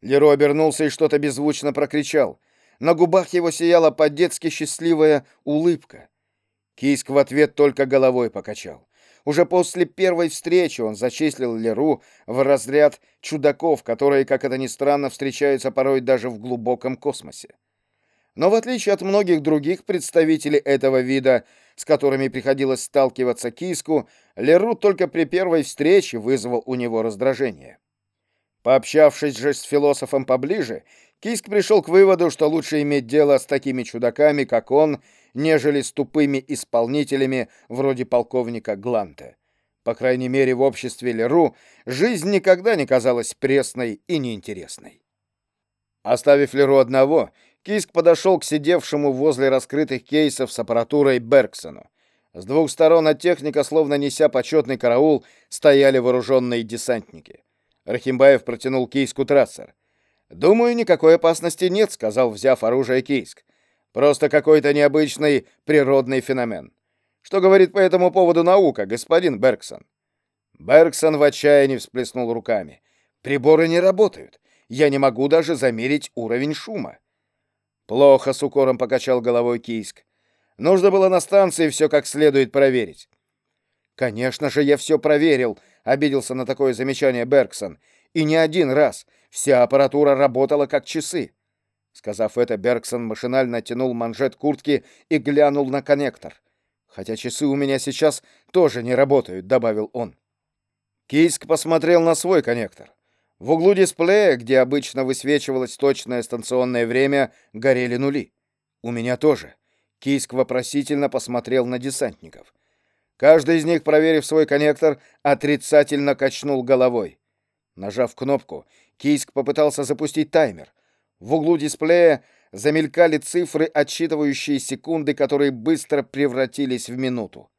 Леро обернулся и что-то беззвучно прокричал. На губах его сияла по-детски счастливая улыбка. Кийск в ответ только головой покачал. Уже после первой встречи он зачислил Леру в разряд чудаков, которые, как это ни странно, встречаются порой даже в глубоком космосе. Но в отличие от многих других представителей этого вида, с которыми приходилось сталкиваться Киску, Леру только при первой встрече вызвал у него раздражение. Пообщавшись же с философом поближе, Киск пришел к выводу, что лучше иметь дело с такими чудаками, как он, нежели с тупыми исполнителями вроде полковника Гланта. По крайней мере, в обществе Леру жизнь никогда не казалась пресной и неинтересной. Оставив Леру одного, Киск подошел к сидевшему возле раскрытых кейсов с аппаратурой Бергсону. С двух сторон от техника, словно неся почетный караул, стояли вооруженные десантники. Рахимбаев протянул Кийску трассер. «Думаю, никакой опасности нет», — сказал, взяв оружие Кийск. «Просто какой-то необычный природный феномен. Что говорит по этому поводу наука, господин Бергсон?» Бергсон в отчаянии всплеснул руками. «Приборы не работают. Я не могу даже замерить уровень шума». «Плохо», — с укором покачал головой Кийск. «Нужно было на станции все как следует проверить». «Конечно же, я все проверил», — обиделся на такое замечание Бергсон. «И не один раз. Вся аппаратура работала как часы». Сказав это, Бергсон машинально оттянул манжет куртки и глянул на коннектор. «Хотя часы у меня сейчас тоже не работают», — добавил он. Кийск посмотрел на свой коннектор. В углу дисплея, где обычно высвечивалось точное станционное время, горели нули. «У меня тоже». Кийск вопросительно посмотрел на десантников. Каждый из них, проверив свой коннектор, отрицательно качнул головой. Нажав кнопку, Кийск попытался запустить таймер. В углу дисплея замелькали цифры, отсчитывающие секунды, которые быстро превратились в минуту.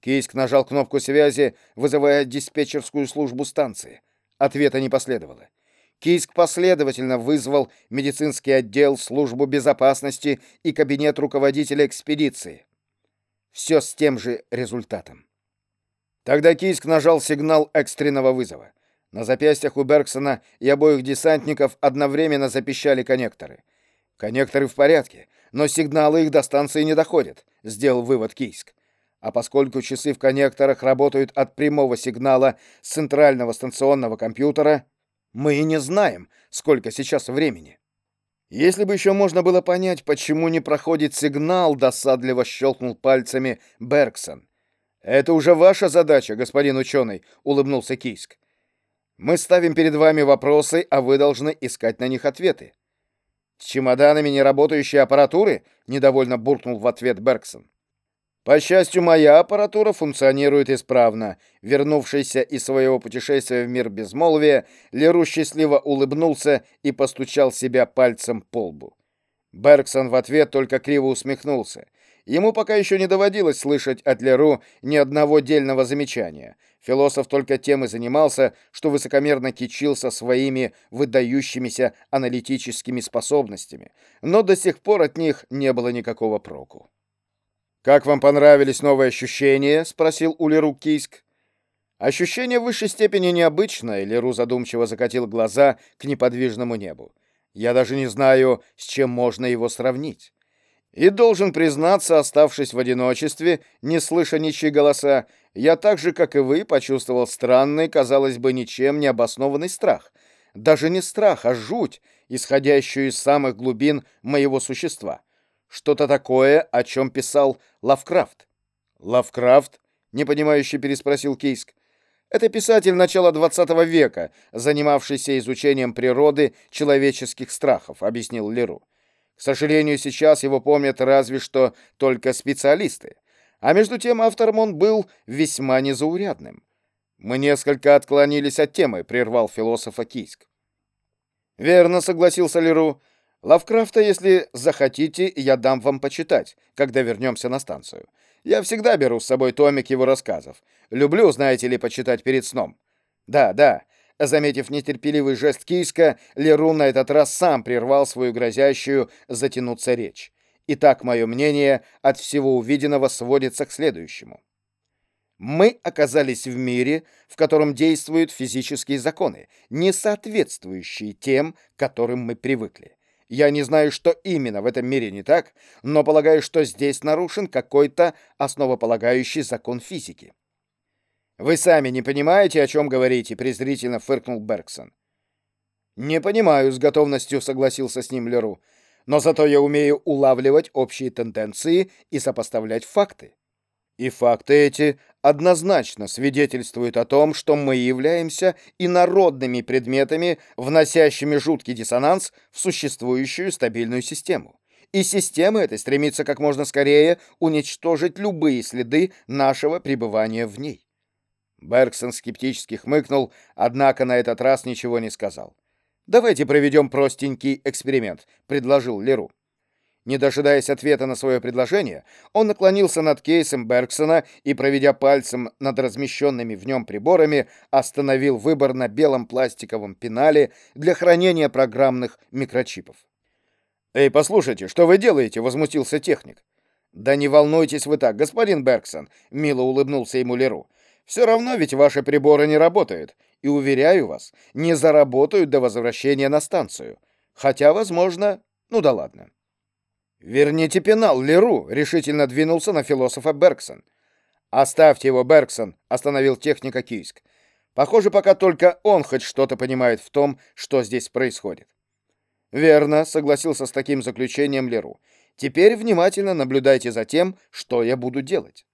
Кийск нажал кнопку связи, вызывая диспетчерскую службу станции. Ответа не последовало. Кийск последовательно вызвал медицинский отдел, службу безопасности и кабинет руководителя экспедиции. Все с тем же результатом. Тогда Кийск нажал сигнал экстренного вызова. На запястьях у Бергсона и обоих десантников одновременно запищали коннекторы. Коннекторы в порядке, но сигналы их до станции не доходят, сделал вывод Кийск. А поскольку часы в коннекторах работают от прямого сигнала с центрального станционного компьютера, мы и не знаем, сколько сейчас времени. Если бы еще можно было понять, почему не проходит сигнал, досадливо щелкнул пальцами Бергсон. «Это уже ваша задача, господин ученый», — улыбнулся Кийск. «Мы ставим перед вами вопросы, а вы должны искать на них ответы». «С чемоданами неработающей аппаратуры?» — недовольно буркнул в ответ Бергсон. По счастью, моя аппаратура функционирует исправно. Вернувшийся из своего путешествия в мир безмолвия, Леру счастливо улыбнулся и постучал себя пальцем по лбу. Бергсон в ответ только криво усмехнулся. Ему пока еще не доводилось слышать от Леру ни одного дельного замечания. Философ только тем и занимался, что высокомерно кичился своими выдающимися аналитическими способностями, но до сих пор от них не было никакого проку. «Как вам понравились новые ощущения?» — спросил у Леру Кийск. Ощущение в высшей степени необычное, Леру задумчиво закатил глаза к неподвижному небу. Я даже не знаю, с чем можно его сравнить. И должен признаться, оставшись в одиночестве, не слыша ничьи голоса, я так же, как и вы, почувствовал странный, казалось бы, ничем не обоснованный страх. Даже не страх, а жуть, исходящую из самых глубин моего существа что-то такое, о чем писал Лавкрафт. Лавкрафт? непонимающе переспросил Кейск. Это писатель начала 20 века, занимавшийся изучением природы человеческих страхов, объяснил Леру. К сожалению, сейчас его помнят разве что только специалисты. А между тем автором он был весьма незаурядным. Мы несколько отклонились от темы, прервал философа Кийск. Верно, согласился Леру. Лавкрафта, если захотите, я дам вам почитать, когда вернемся на станцию. Я всегда беру с собой томик его рассказов. Люблю, знаете ли, почитать перед сном. Да, да. Заметив нетерпеливый жест Кийска, Лерун на этот раз сам прервал свою грозящую затянуться речь. Итак, мое мнение от всего увиденного сводится к следующему. Мы оказались в мире, в котором действуют физические законы, не соответствующие тем, к которым мы привыкли. Я не знаю, что именно в этом мире не так, но полагаю, что здесь нарушен какой-то основополагающий закон физики. «Вы сами не понимаете, о чем говорите», — презрительно фыркнул Бергсон. «Не понимаю», — с готовностью согласился с ним Леру. «Но зато я умею улавливать общие тенденции и сопоставлять факты. И факты эти однозначно свидетельствуют о том, что мы являемся инородными предметами, вносящими жуткий диссонанс в существующую стабильную систему. И система эта стремится как можно скорее уничтожить любые следы нашего пребывания в ней. Бергсон скептически хмыкнул, однако на этот раз ничего не сказал. «Давайте проведем простенький эксперимент», — предложил Леру. Не дожидаясь ответа на свое предложение, он наклонился над кейсом Бергсона и, проведя пальцем над размещенными в нем приборами, остановил выбор на белом пластиковом пенале для хранения программных микрочипов. «Эй, послушайте, что вы делаете?» — возмутился техник. «Да не волнуйтесь вы так, господин Бергсон», — мило улыбнулся ему Леру. «Все равно ведь ваши приборы не работают, и, уверяю вас, не заработают до возвращения на станцию. Хотя, возможно... Ну да ладно». «Верните пенал, Леру!» — решительно двинулся на философа Бергсон. «Оставьте его, Бергсон!» — остановил техника Кийск. «Похоже, пока только он хоть что-то понимает в том, что здесь происходит». «Верно», — согласился с таким заключением Леру. «Теперь внимательно наблюдайте за тем, что я буду делать».